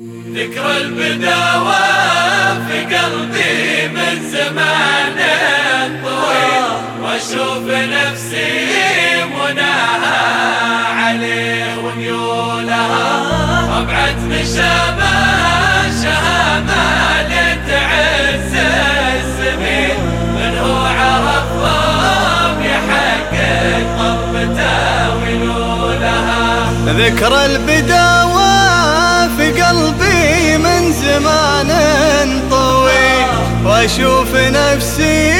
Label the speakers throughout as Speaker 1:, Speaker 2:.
Speaker 1: ذكر البداوة في قلبي من زمان طويل. وأشوف نفسي مناها عليه وميولها أبعد مشابه شهامة لتعز السبيل من هو عرفهم يحقق قربته ونولها
Speaker 2: ذكر البداوة زمان طويل وأشوف نفسي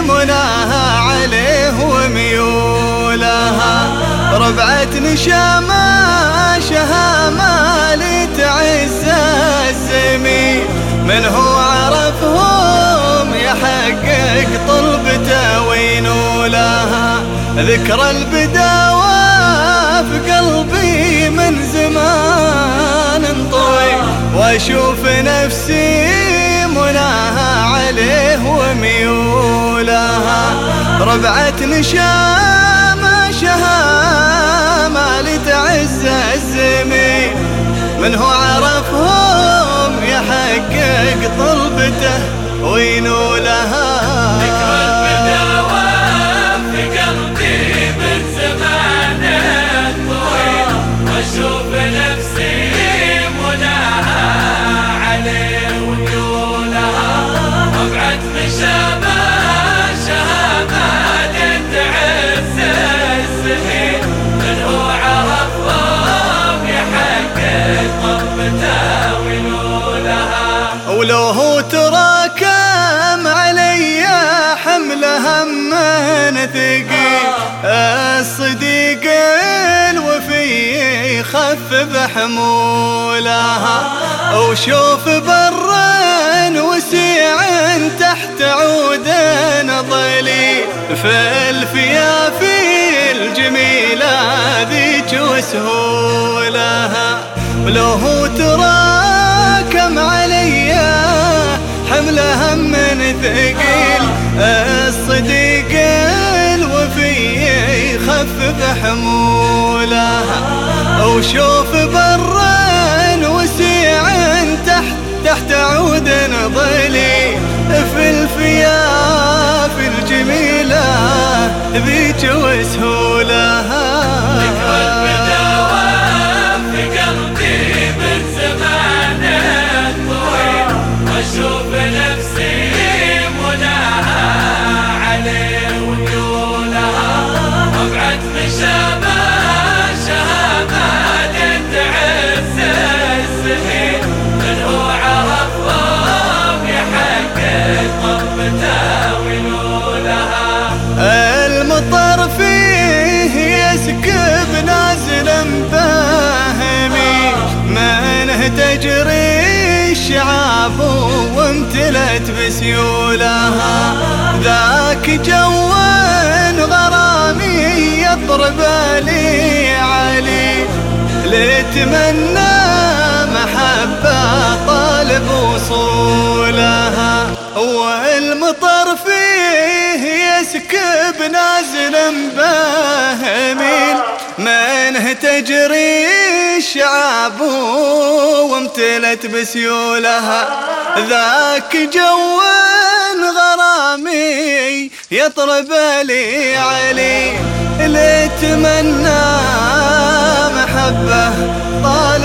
Speaker 2: مناها عليه وميولها ربعة نشامة شهامة لتعز الزميل. من هو عرفهم؟ يحقق طلبته وينولها ذكر البداوة في قلبي من زمان طويل واشوف نفسي مناها عليه وميولها ربعة نشامة شهامة لتعز الزميل من هو عرفهم يحقق طلبته وينولها ولو هو تراكم علي حمل هم ثقيل الصديق الوفي يخفف حمولها وشوف برا وسيع تحت عود ظليل في الفيافي الجميلة ذيك وسهولها ولو هو ثقيل الصديق الوفي يخفف حمولها وشوف برا وسيع تحت تحت عود ظلي تجري الشعاب وامتلت بسيولها ذاك جو غرامي يضرب لي علي. لتمنى محبة طالب وصولها. والمطر فيه يسكب نازل مباهمين منه تجري الشعاب وامتلت بسيولها. ذاك جو غرامي يطرب لي علي. لتمنى محبة طالب